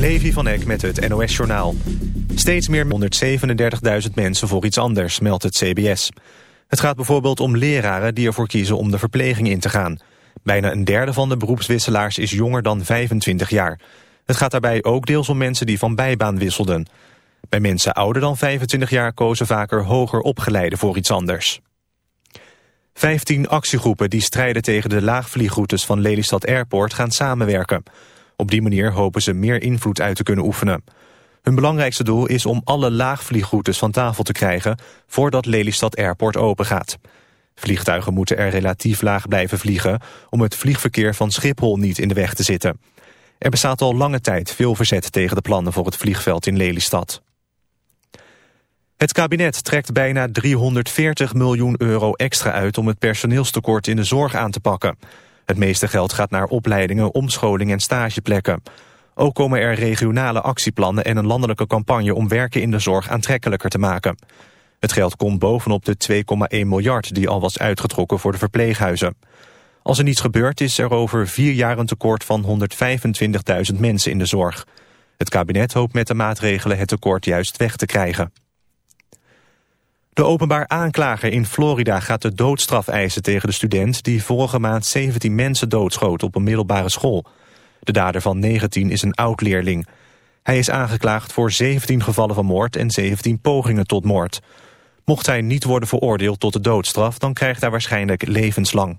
Levi van Eck met het NOS-journaal. Steeds meer 137.000 mensen voor iets anders, meldt het CBS. Het gaat bijvoorbeeld om leraren die ervoor kiezen om de verpleging in te gaan. Bijna een derde van de beroepswisselaars is jonger dan 25 jaar. Het gaat daarbij ook deels om mensen die van bijbaan wisselden. Bij mensen ouder dan 25 jaar kozen vaker hoger opgeleiden voor iets anders. 15 actiegroepen die strijden tegen de laagvliegroutes van Lelystad Airport gaan samenwerken. Op die manier hopen ze meer invloed uit te kunnen oefenen. Hun belangrijkste doel is om alle laagvliegroutes van tafel te krijgen voordat Lelystad Airport opengaat. Vliegtuigen moeten er relatief laag blijven vliegen om het vliegverkeer van Schiphol niet in de weg te zitten. Er bestaat al lange tijd veel verzet tegen de plannen voor het vliegveld in Lelystad. Het kabinet trekt bijna 340 miljoen euro extra uit om het personeelstekort in de zorg aan te pakken. Het meeste geld gaat naar opleidingen, omscholing en stageplekken. Ook komen er regionale actieplannen en een landelijke campagne om werken in de zorg aantrekkelijker te maken. Het geld komt bovenop de 2,1 miljard die al was uitgetrokken voor de verpleeghuizen. Als er niets gebeurt is er over vier jaar een tekort van 125.000 mensen in de zorg. Het kabinet hoopt met de maatregelen het tekort juist weg te krijgen. De openbaar aanklager in Florida gaat de doodstraf eisen tegen de student... die vorige maand 17 mensen doodschoot op een middelbare school. De dader van 19 is een oud-leerling. Hij is aangeklaagd voor 17 gevallen van moord en 17 pogingen tot moord. Mocht hij niet worden veroordeeld tot de doodstraf... dan krijgt hij waarschijnlijk levenslang.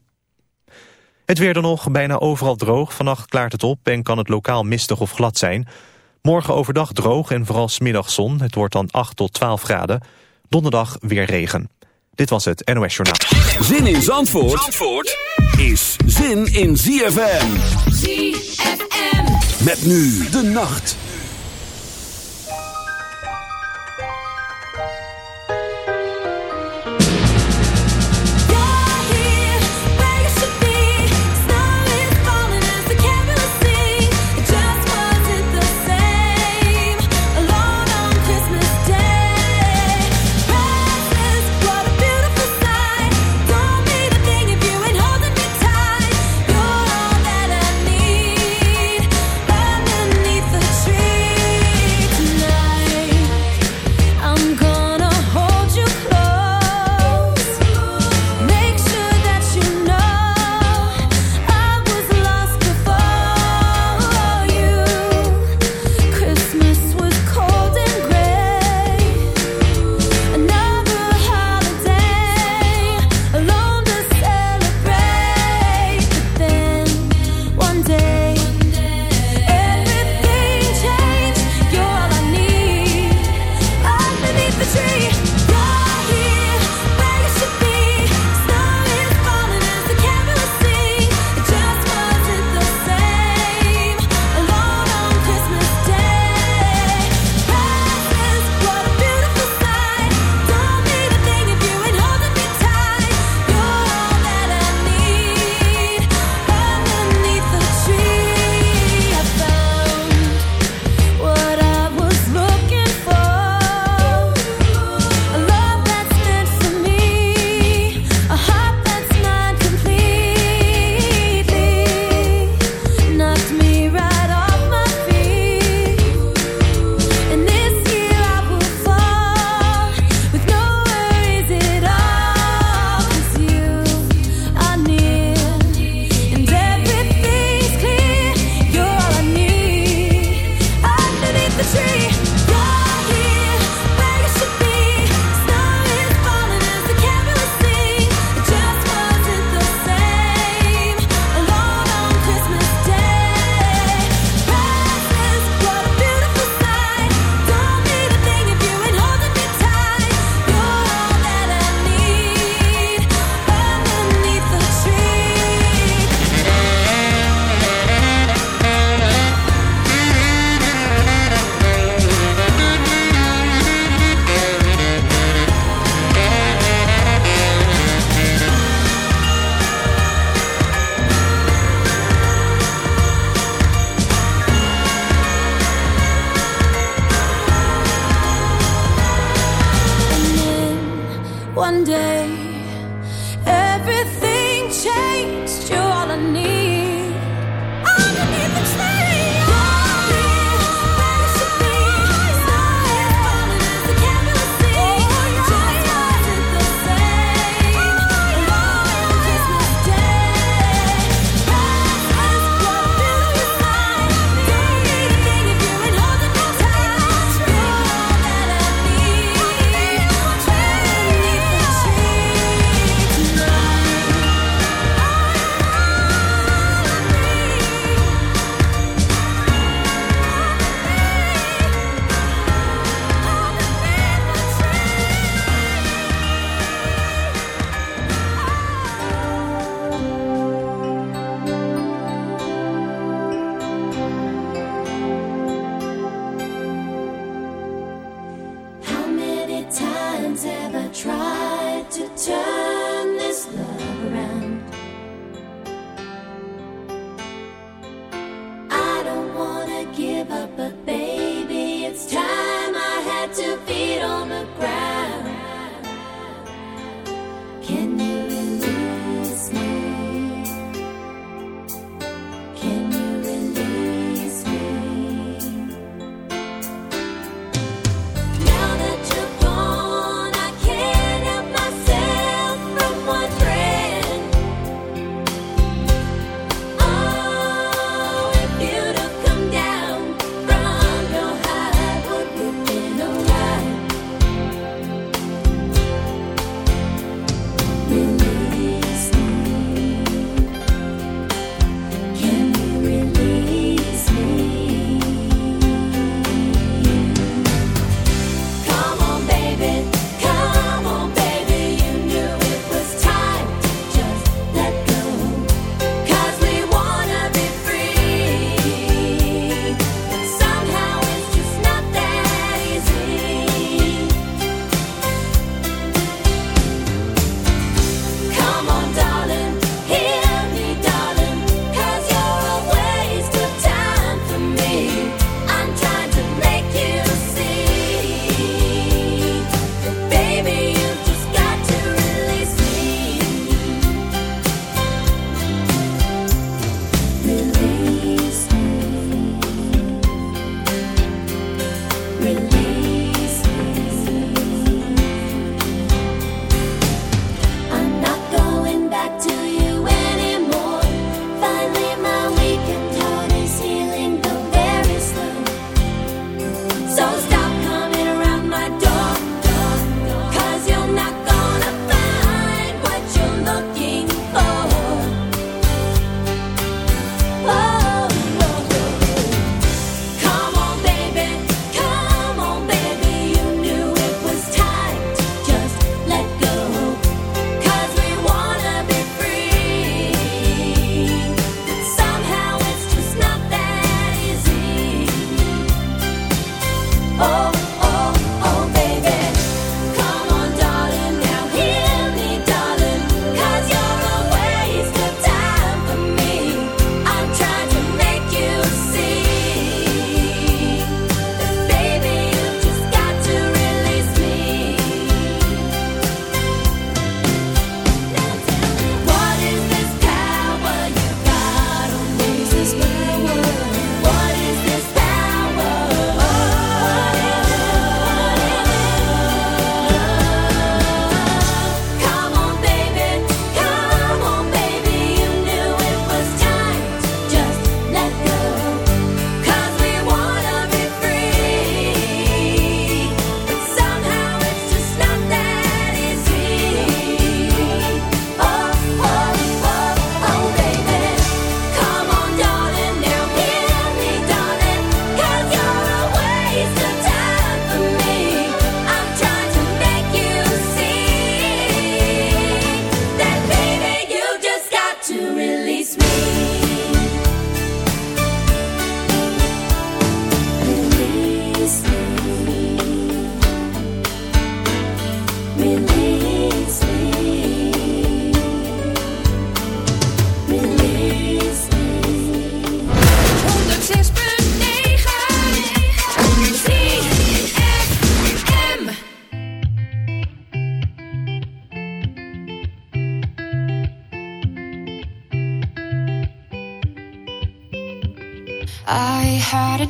Het weer dan nog, bijna overal droog. Vannacht klaart het op en kan het lokaal mistig of glad zijn. Morgen overdag droog en vooral smiddag zon. Het wordt dan 8 tot 12 graden. Donderdag weer regen. Dit was het NOS Journaal. Zin in Zandvoort, Zandvoort is zin in ZFM. ZFM. Met nu de nacht.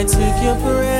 I took your breath.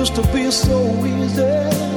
Used to be so easy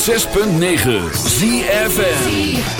106.9 ZFN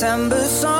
September song.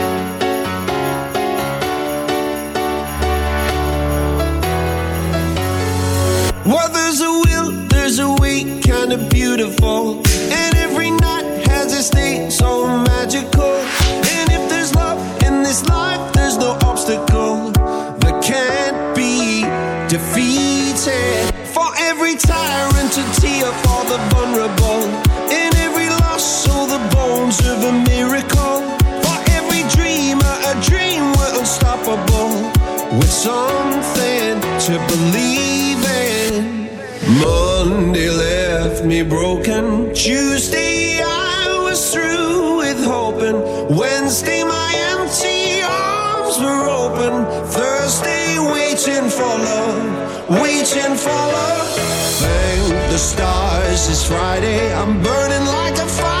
The of a miracle. For every dreamer, a dream we're unstoppable. With something to believe in. Monday left me broken. Tuesday I was through with hoping. Wednesday my empty arms were open. Thursday waiting for love, waiting for love. Thank the stars it's Friday. I'm burning like a fire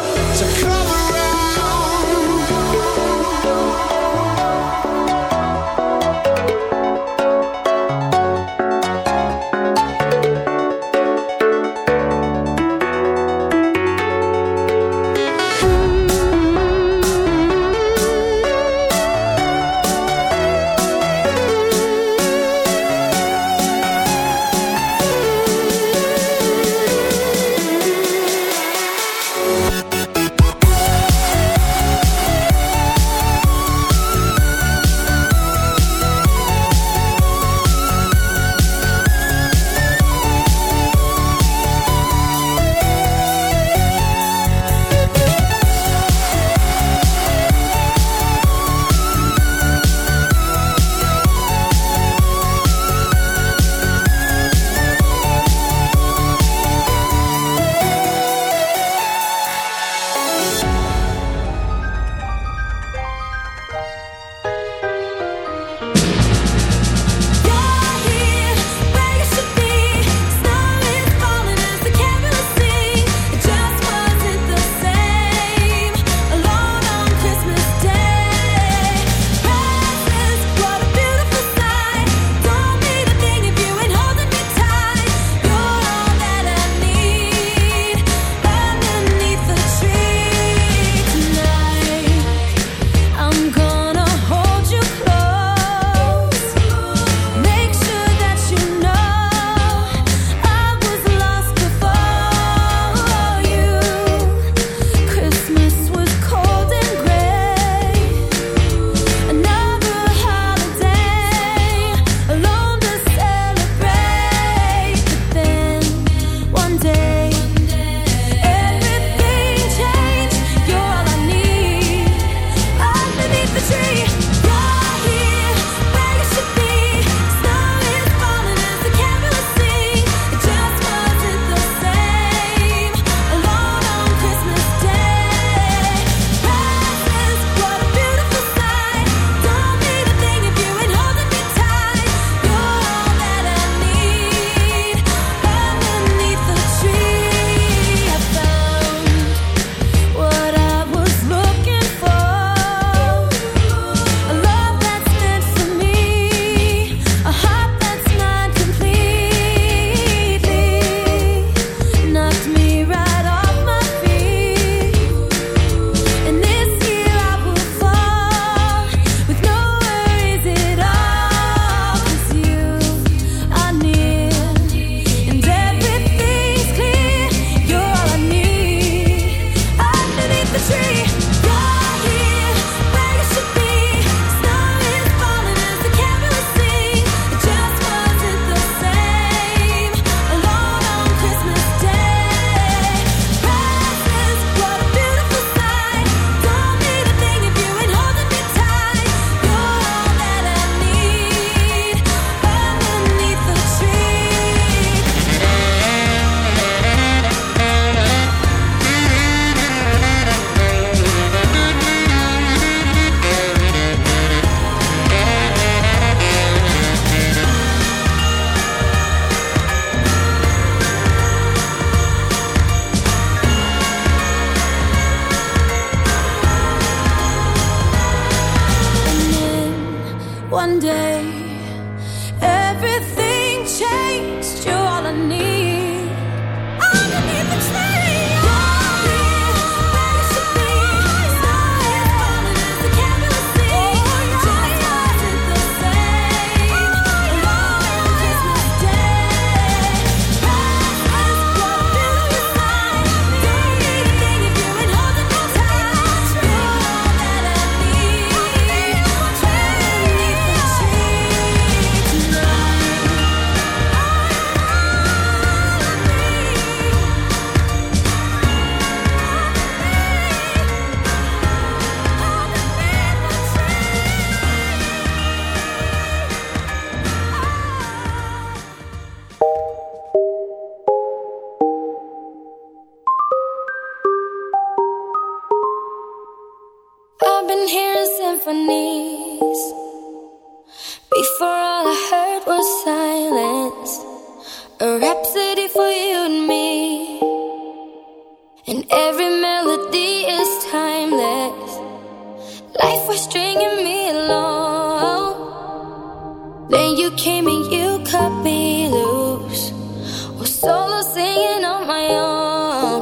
my own.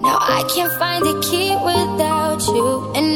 Now I can't find a key without you. And